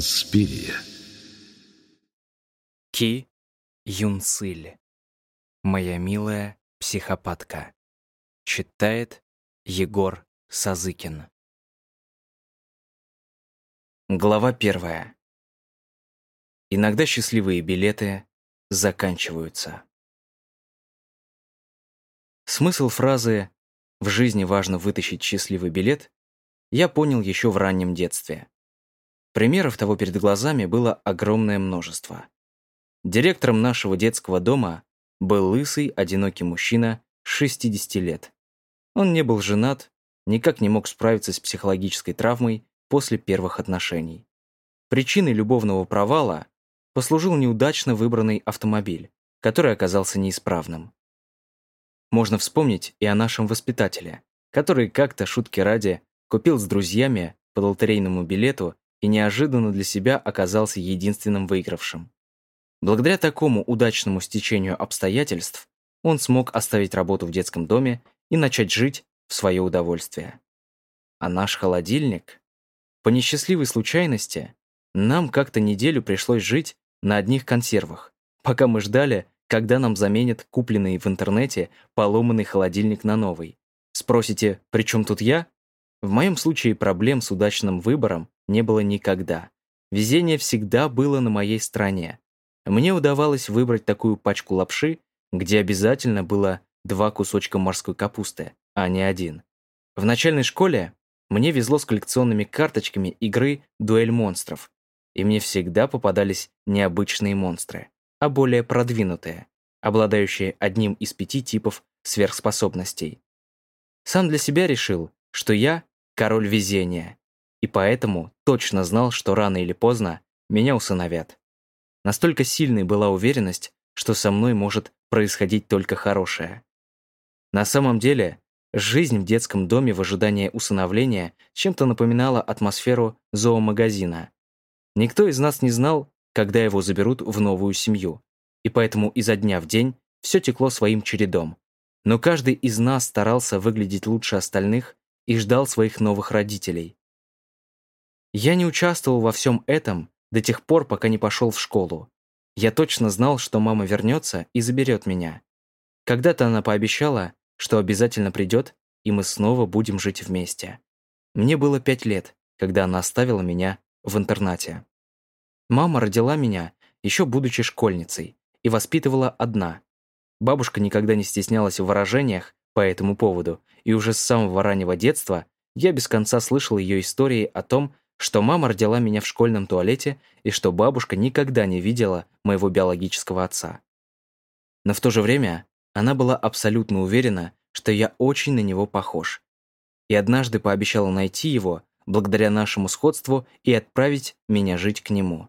Инспирия. Ки Юнсыль. Моя милая психопатка. Читает Егор Сазыкин. Глава первая. Иногда счастливые билеты заканчиваются. Смысл фразы «в жизни важно вытащить счастливый билет» я понял еще в раннем детстве. Примеров того перед глазами было огромное множество. Директором нашего детского дома был лысый, одинокий мужчина 60 лет. Он не был женат, никак не мог справиться с психологической травмой после первых отношений. Причиной любовного провала послужил неудачно выбранный автомобиль, который оказался неисправным. Можно вспомнить и о нашем воспитателе, который как-то, шутки ради, купил с друзьями по лотерейному билету и неожиданно для себя оказался единственным выигравшим. Благодаря такому удачному стечению обстоятельств он смог оставить работу в детском доме и начать жить в свое удовольствие. А наш холодильник? По несчастливой случайности, нам как-то неделю пришлось жить на одних консервах, пока мы ждали, когда нам заменят купленный в интернете поломанный холодильник на новый. Спросите, при чем тут я? В моем случае проблем с удачным выбором не было никогда. Везение всегда было на моей стороне. Мне удавалось выбрать такую пачку лапши, где обязательно было два кусочка морской капусты, а не один. В начальной школе мне везло с коллекционными карточками игры «Дуэль монстров», и мне всегда попадались необычные монстры, а более продвинутые, обладающие одним из пяти типов сверхспособностей. Сам для себя решил, что я — король везения, и поэтому точно знал, что рано или поздно меня усыновят. Настолько сильной была уверенность, что со мной может происходить только хорошее. На самом деле, жизнь в детском доме в ожидании усыновления чем-то напоминала атмосферу зоомагазина. Никто из нас не знал, когда его заберут в новую семью, и поэтому изо дня в день все текло своим чередом. Но каждый из нас старался выглядеть лучше остальных и ждал своих новых родителей. Я не участвовал во всем этом до тех пор, пока не пошел в школу. Я точно знал, что мама вернется и заберет меня. Когда-то она пообещала, что обязательно придет, и мы снова будем жить вместе. Мне было пять лет, когда она оставила меня в интернате. Мама родила меня, еще будучи школьницей, и воспитывала одна. Бабушка никогда не стеснялась в выражениях по этому поводу, и уже с самого раннего детства я без конца слышал ее истории о том, что мама родила меня в школьном туалете и что бабушка никогда не видела моего биологического отца. Но в то же время она была абсолютно уверена, что я очень на него похож. И однажды пообещала найти его, благодаря нашему сходству, и отправить меня жить к нему.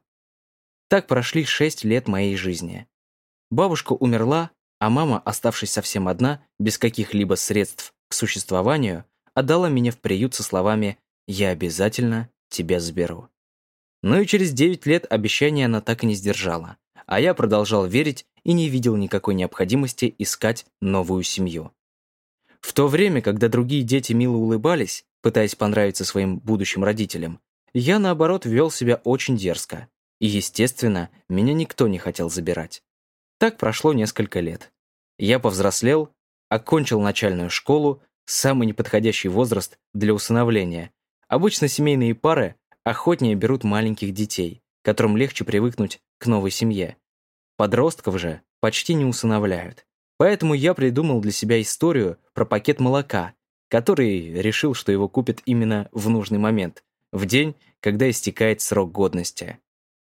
Так прошли шесть лет моей жизни. Бабушка умерла, а мама, оставшись совсем одна, без каких-либо средств к существованию, отдала меня в приют со словами «Я обязательно тебя заберу». Но и через 9 лет обещания она так и не сдержала, а я продолжал верить и не видел никакой необходимости искать новую семью. В то время, когда другие дети мило улыбались, пытаясь понравиться своим будущим родителям, я, наоборот, вел себя очень дерзко. И, естественно, меня никто не хотел забирать. Так прошло несколько лет. Я повзрослел, окончил начальную школу, самый неподходящий возраст для усыновления, Обычно семейные пары охотнее берут маленьких детей, которым легче привыкнуть к новой семье. Подростков же почти не усыновляют. Поэтому я придумал для себя историю про пакет молока, который решил, что его купят именно в нужный момент, в день, когда истекает срок годности.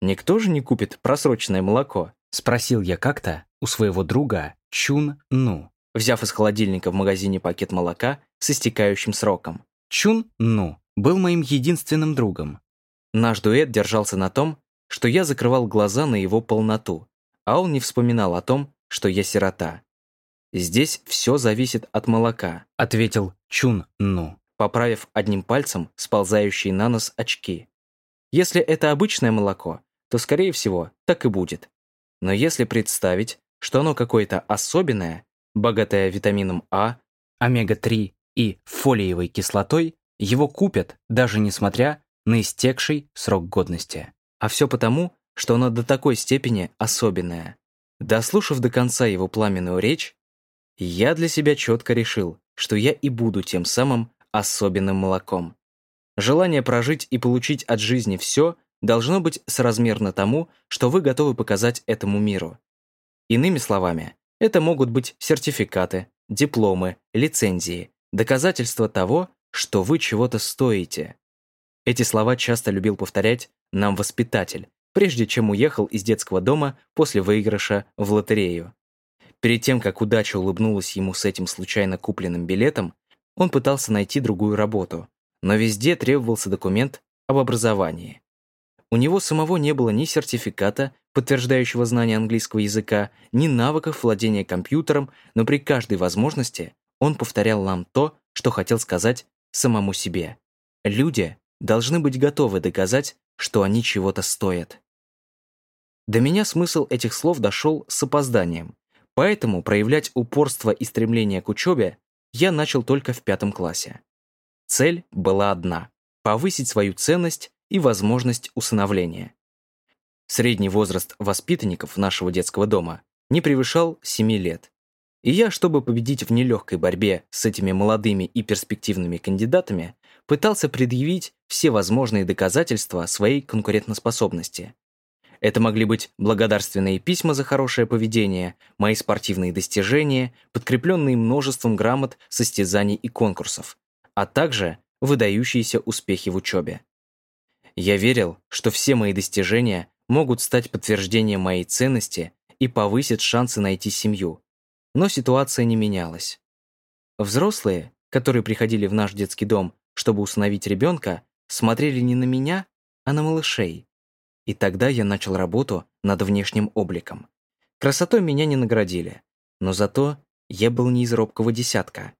«Никто же не купит просроченное молоко?» — спросил я как-то у своего друга Чун Ну, взяв из холодильника в магазине пакет молока с истекающим сроком. Чун Ну был моим единственным другом. Наш дуэт держался на том, что я закрывал глаза на его полноту, а он не вспоминал о том, что я сирота. «Здесь все зависит от молока», — ответил Чун Ну, поправив одним пальцем сползающие на нос очки. «Если это обычное молоко, то, скорее всего, так и будет. Но если представить, что оно какое-то особенное, богатое витамином А, омега-3 и фолиевой кислотой, его купят, даже несмотря на истекший срок годности. А все потому, что оно до такой степени особенное. Дослушав до конца его пламенную речь, я для себя четко решил, что я и буду тем самым особенным молоком. Желание прожить и получить от жизни все должно быть соразмерно тому, что вы готовы показать этому миру. Иными словами, это могут быть сертификаты, дипломы, лицензии, доказательства того, что вы чего-то стоите. Эти слова часто любил повторять нам воспитатель, прежде чем уехал из детского дома после выигрыша в лотерею. Перед тем, как удача улыбнулась ему с этим случайно купленным билетом, он пытался найти другую работу, но везде требовался документ об образовании. У него самого не было ни сертификата, подтверждающего знание английского языка, ни навыков владения компьютером, но при каждой возможности он повторял нам то, что хотел сказать самому себе. Люди должны быть готовы доказать, что они чего-то стоят. До меня смысл этих слов дошел с опозданием, поэтому проявлять упорство и стремление к учебе я начал только в пятом классе. Цель была одна – повысить свою ценность и возможность усыновления. Средний возраст воспитанников нашего детского дома не превышал 7 лет. И я, чтобы победить в нелегкой борьбе с этими молодыми и перспективными кандидатами, пытался предъявить все возможные доказательства своей конкурентоспособности. Это могли быть благодарственные письма за хорошее поведение, мои спортивные достижения, подкрепленные множеством грамот, состязаний и конкурсов, а также выдающиеся успехи в учебе. Я верил, что все мои достижения могут стать подтверждением моей ценности и повысят шансы найти семью. Но ситуация не менялась. Взрослые, которые приходили в наш детский дом, чтобы усыновить ребенка, смотрели не на меня, а на малышей. И тогда я начал работу над внешним обликом. Красотой меня не наградили, но зато я был не из робкого десятка.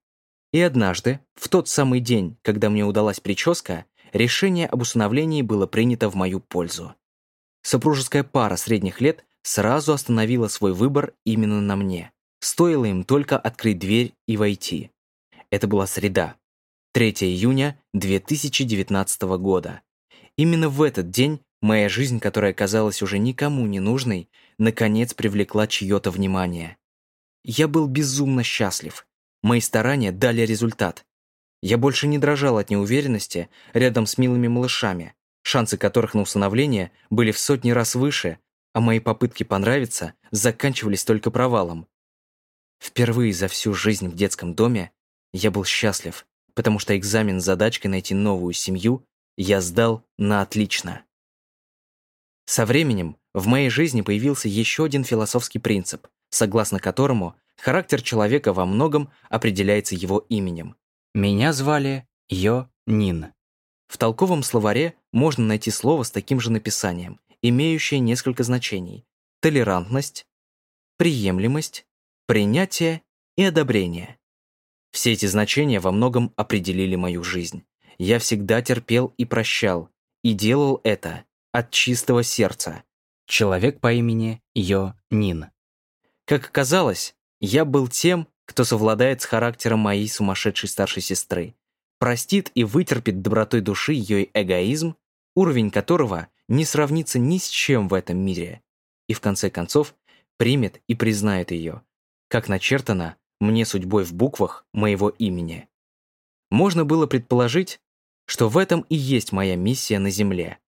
И однажды, в тот самый день, когда мне удалась прическа, решение об усыновлении было принято в мою пользу. Супружеская пара средних лет сразу остановила свой выбор именно на мне. Стоило им только открыть дверь и войти. Это была среда, 3 июня 2019 года. Именно в этот день Моя жизнь, которая казалась уже никому не нужной, наконец привлекла чье-то внимание. Я был безумно счастлив. Мои старания дали результат. Я больше не дрожал от неуверенности рядом с милыми малышами, шансы которых на усыновление были в сотни раз выше, а мои попытки понравиться заканчивались только провалом. Впервые за всю жизнь в детском доме я был счастлив, потому что экзамен с задачкой найти новую семью я сдал на отлично. Со временем в моей жизни появился еще один философский принцип, согласно которому характер человека во многом определяется его именем. Меня звали Йо Нин. В толковом словаре можно найти слово с таким же написанием, имеющее несколько значений – толерантность, приемлемость, принятие и одобрение. Все эти значения во многом определили мою жизнь. Я всегда терпел и прощал, и делал это от чистого сердца. Человек по имени Йо Нин. Как оказалось, я был тем, кто совладает с характером моей сумасшедшей старшей сестры, простит и вытерпит добротой души ее эгоизм, уровень которого не сравнится ни с чем в этом мире, и в конце концов примет и признает ее, как начертано мне судьбой в буквах моего имени. Можно было предположить, что в этом и есть моя миссия на Земле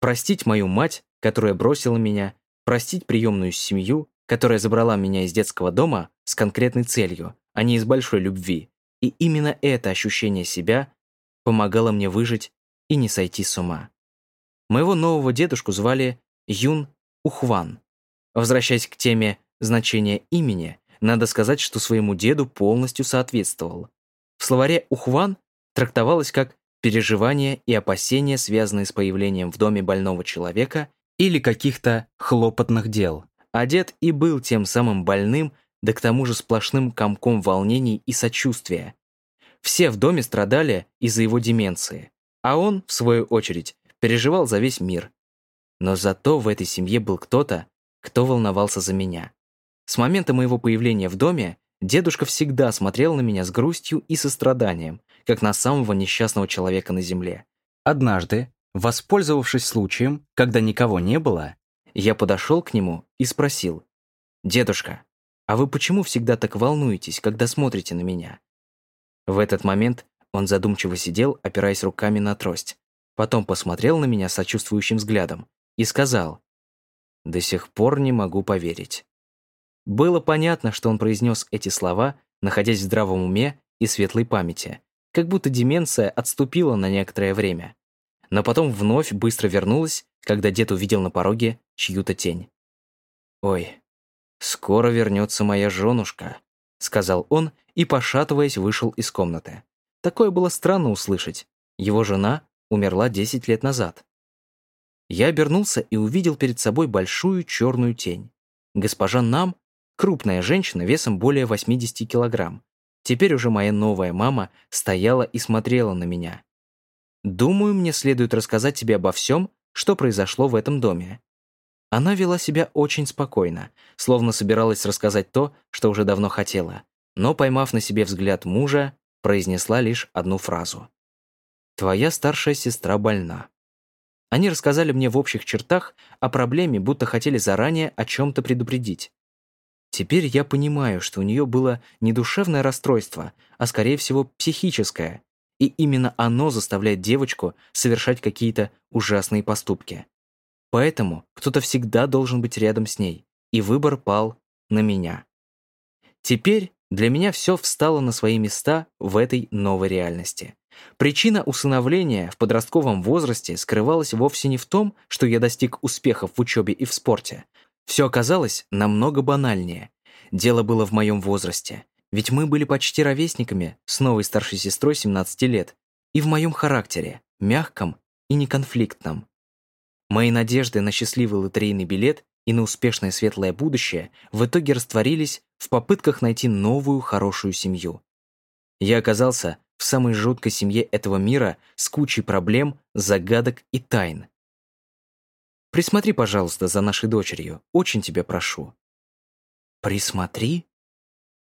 Простить мою мать, которая бросила меня, простить приемную семью, которая забрала меня из детского дома с конкретной целью, а не из большой любви. И именно это ощущение себя помогало мне выжить и не сойти с ума. Моего нового дедушку звали Юн Ухван. Возвращаясь к теме значения имени, надо сказать, что своему деду полностью соответствовал. В словаре «Ухван» трактовалось как переживания и опасения, связанные с появлением в доме больного человека или каких-то хлопотных дел. Дед и был тем самым больным, да к тому же сплошным комком волнений и сочувствия. Все в доме страдали из-за его деменции, а он, в свою очередь, переживал за весь мир. Но зато в этой семье был кто-то, кто волновался за меня. С момента моего появления в доме дедушка всегда смотрел на меня с грустью и состраданием, как на самого несчастного человека на земле. Однажды, Воспользовавшись случаем, когда никого не было, я подошел к нему и спросил, «Дедушка, а вы почему всегда так волнуетесь, когда смотрите на меня?» В этот момент он задумчиво сидел, опираясь руками на трость. Потом посмотрел на меня сочувствующим взглядом и сказал, «До сих пор не могу поверить». Было понятно, что он произнес эти слова, находясь в здравом уме и светлой памяти, как будто деменция отступила на некоторое время но потом вновь быстро вернулась, когда дед увидел на пороге чью-то тень. «Ой, скоро вернется моя женушка», — сказал он и, пошатываясь, вышел из комнаты. Такое было странно услышать. Его жена умерла 10 лет назад. Я обернулся и увидел перед собой большую черную тень. Госпожа Нам — крупная женщина весом более 80 килограмм. Теперь уже моя новая мама стояла и смотрела на меня. Думаю, мне следует рассказать тебе обо всем, что произошло в этом доме». Она вела себя очень спокойно, словно собиралась рассказать то, что уже давно хотела, но, поймав на себе взгляд мужа, произнесла лишь одну фразу. «Твоя старшая сестра больна». Они рассказали мне в общих чертах о проблеме, будто хотели заранее о чем-то предупредить. Теперь я понимаю, что у нее было не душевное расстройство, а, скорее всего, психическое, и именно оно заставляет девочку совершать какие-то ужасные поступки. Поэтому кто-то всегда должен быть рядом с ней, и выбор пал на меня. Теперь для меня все встало на свои места в этой новой реальности. Причина усыновления в подростковом возрасте скрывалась вовсе не в том, что я достиг успехов в учебе и в спорте. Все оказалось намного банальнее. Дело было в моем возрасте. Ведь мы были почти ровесниками с новой старшей сестрой 17 лет. И в моем характере, мягком и неконфликтном. Мои надежды на счастливый лотерейный билет и на успешное светлое будущее в итоге растворились в попытках найти новую хорошую семью. Я оказался в самой жуткой семье этого мира с кучей проблем, загадок и тайн. Присмотри, пожалуйста, за нашей дочерью. Очень тебя прошу. Присмотри?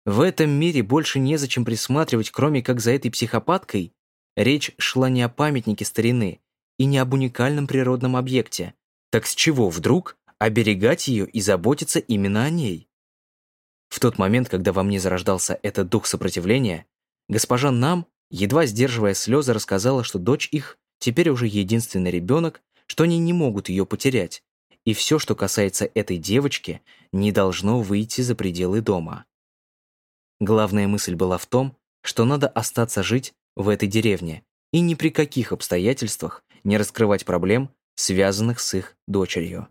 В этом мире больше незачем присматривать, кроме как за этой психопаткой. Речь шла не о памятнике старины и не об уникальном природном объекте. Так с чего вдруг оберегать ее и заботиться именно о ней? В тот момент, когда во мне зарождался этот дух сопротивления, госпожа Нам, едва сдерживая слезы, рассказала, что дочь их теперь уже единственный ребенок, что они не могут ее потерять, и все, что касается этой девочки, не должно выйти за пределы дома. Главная мысль была в том, что надо остаться жить в этой деревне и ни при каких обстоятельствах не раскрывать проблем, связанных с их дочерью.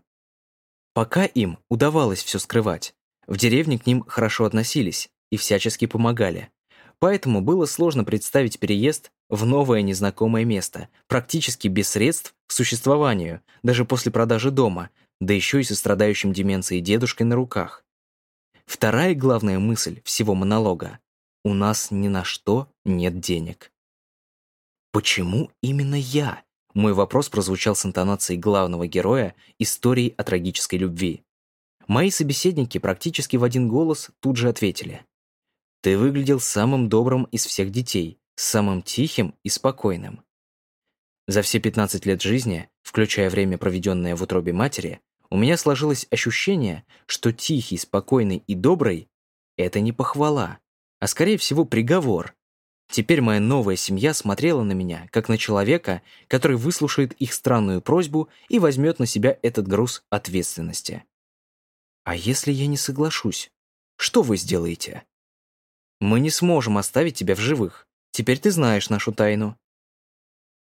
Пока им удавалось все скрывать, в деревне к ним хорошо относились и всячески помогали. Поэтому было сложно представить переезд в новое незнакомое место, практически без средств к существованию, даже после продажи дома, да еще и со страдающим деменцией дедушкой на руках. Вторая главная мысль всего монолога — у нас ни на что нет денег. Почему именно я? Мой вопрос прозвучал с интонацией главного героя истории о трагической любви. Мои собеседники практически в один голос тут же ответили. «Ты выглядел самым добрым из всех детей, самым тихим и спокойным». За все 15 лет жизни, включая время, проведенное в утробе матери, у меня сложилось ощущение, что тихий, спокойный и добрый — это не похвала, а скорее всего приговор. Теперь моя новая семья смотрела на меня, как на человека, который выслушает их странную просьбу и возьмет на себя этот груз ответственности. А если я не соглашусь, что вы сделаете? Мы не сможем оставить тебя в живых. Теперь ты знаешь нашу тайну.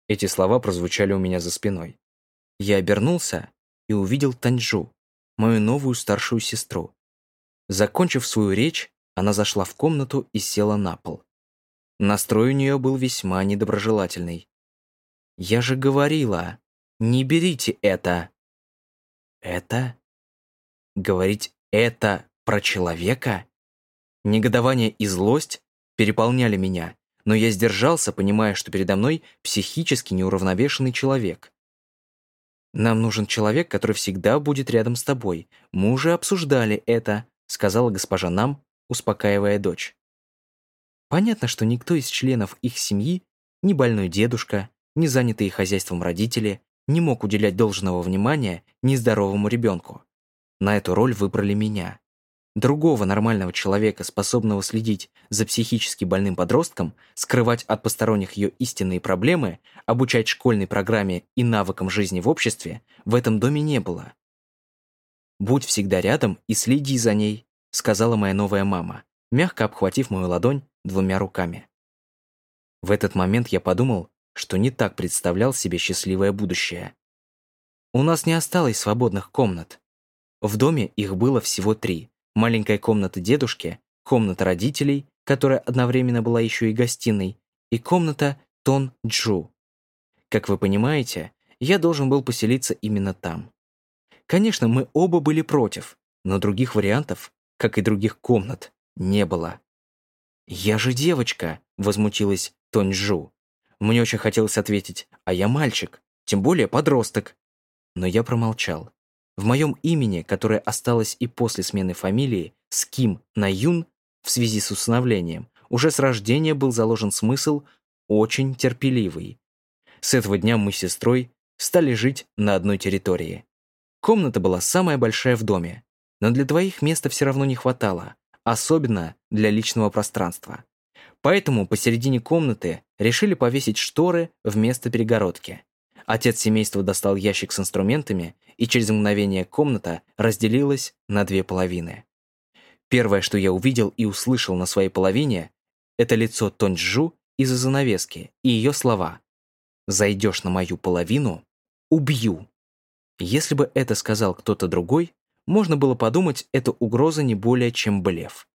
Эти слова прозвучали у меня за спиной. Я обернулся и увидел Таньжу, мою новую старшую сестру. Закончив свою речь, она зашла в комнату и села на пол. Настрой у нее был весьма недоброжелательный. «Я же говорила, не берите это!» «Это? Говорить «это» про человека?» Негодование и злость переполняли меня, но я сдержался, понимая, что передо мной психически неуравновешенный человек. «Нам нужен человек, который всегда будет рядом с тобой. Мы уже обсуждали это», — сказала госпожа Нам, успокаивая дочь. Понятно, что никто из членов их семьи, ни больной дедушка, ни занятые хозяйством родители, не мог уделять должного внимания нездоровому ребенку. На эту роль выбрали меня. Другого нормального человека, способного следить за психически больным подростком, скрывать от посторонних ее истинные проблемы, обучать школьной программе и навыкам жизни в обществе, в этом доме не было. «Будь всегда рядом и следи за ней», сказала моя новая мама, мягко обхватив мою ладонь двумя руками. В этот момент я подумал, что не так представлял себе счастливое будущее. У нас не осталось свободных комнат. В доме их было всего три. Маленькая комната дедушки, комната родителей, которая одновременно была еще и гостиной, и комната Тон Джу. Как вы понимаете, я должен был поселиться именно там. Конечно, мы оба были против, но других вариантов, как и других комнат, не было. «Я же девочка», — возмутилась Тоньжу. Мне очень хотелось ответить, а я мальчик, тем более подросток. Но я промолчал. В моем имени, которое осталось и после смены фамилии, Ским на Юн, в связи с усыновлением, уже с рождения был заложен смысл «очень терпеливый». С этого дня мы с сестрой стали жить на одной территории. Комната была самая большая в доме, но для двоих места все равно не хватало, особенно для личного пространства. Поэтому посередине комнаты решили повесить шторы вместо перегородки. Отец семейства достал ящик с инструментами, и через мгновение комната разделилась на две половины. Первое, что я увидел и услышал на своей половине, это лицо Тоньчжу из-за занавески и ее слова «Зайдешь на мою половину – убью». Если бы это сказал кто-то другой, можно было подумать, это угроза не более чем блеф.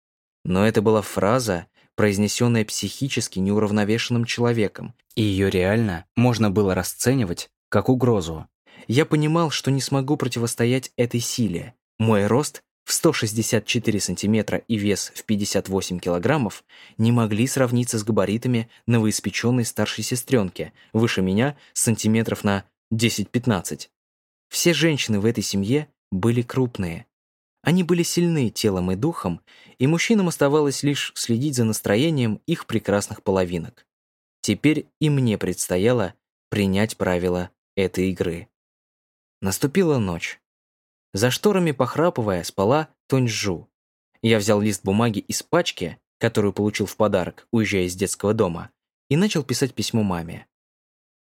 Но это была фраза, произнесенная психически неуравновешенным человеком, и ее реально можно было расценивать как угрозу. Я понимал, что не смогу противостоять этой силе. Мой рост в 164 сантиметра и вес в 58 килограммов не могли сравниться с габаритами новоиспеченной старшей сестренки, выше меня сантиметров на 10-15. Все женщины в этой семье были крупные. Они были сильны телом и духом, и мужчинам оставалось лишь следить за настроением их прекрасных половинок. Теперь и мне предстояло принять правила этой игры. Наступила ночь. За шторами, похрапывая, спала Тоньжу. Я взял лист бумаги из пачки, которую получил в подарок, уезжая из детского дома, и начал писать письмо маме.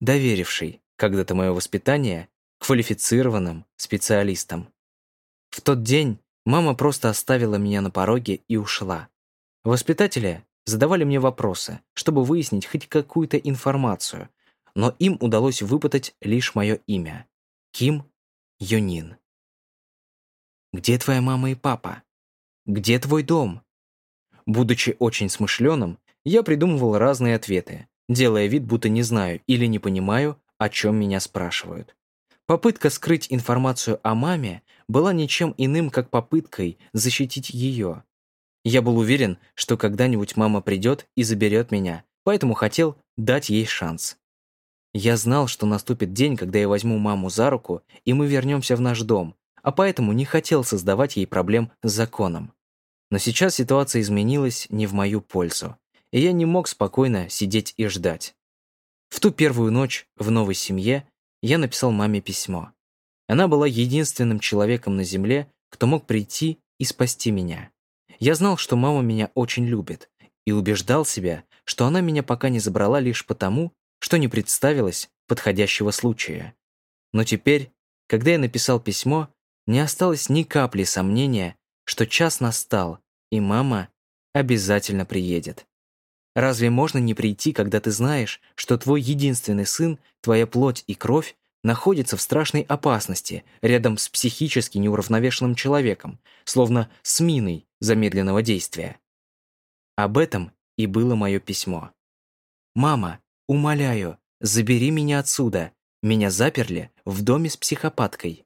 Доверивший когда-то мое воспитание квалифицированным специалистом. В тот день мама просто оставила меня на пороге и ушла. Воспитатели задавали мне вопросы, чтобы выяснить хоть какую-то информацию, но им удалось выпытать лишь мое имя – Ким Юнин. «Где твоя мама и папа? Где твой дом?» Будучи очень смышленым, я придумывал разные ответы, делая вид, будто не знаю или не понимаю, о чем меня спрашивают. Попытка скрыть информацию о маме была ничем иным, как попыткой защитить ее. Я был уверен, что когда-нибудь мама придет и заберет меня, поэтому хотел дать ей шанс. Я знал, что наступит день, когда я возьму маму за руку, и мы вернемся в наш дом, а поэтому не хотел создавать ей проблем с законом. Но сейчас ситуация изменилась не в мою пользу, и я не мог спокойно сидеть и ждать. В ту первую ночь в новой семье я написал маме письмо. Она была единственным человеком на земле, кто мог прийти и спасти меня. Я знал, что мама меня очень любит, и убеждал себя, что она меня пока не забрала лишь потому, что не представилось подходящего случая. Но теперь, когда я написал письмо, не осталось ни капли сомнения, что час настал, и мама обязательно приедет. Разве можно не прийти, когда ты знаешь, что твой единственный сын, твоя плоть и кровь, находится в страшной опасности рядом с психически неуравновешенным человеком, словно с миной замедленного действия? Об этом и было мое письмо. «Мама, умоляю, забери меня отсюда. Меня заперли в доме с психопаткой».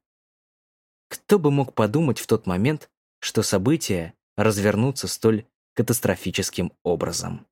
Кто бы мог подумать в тот момент, что события развернутся столь катастрофическим образом.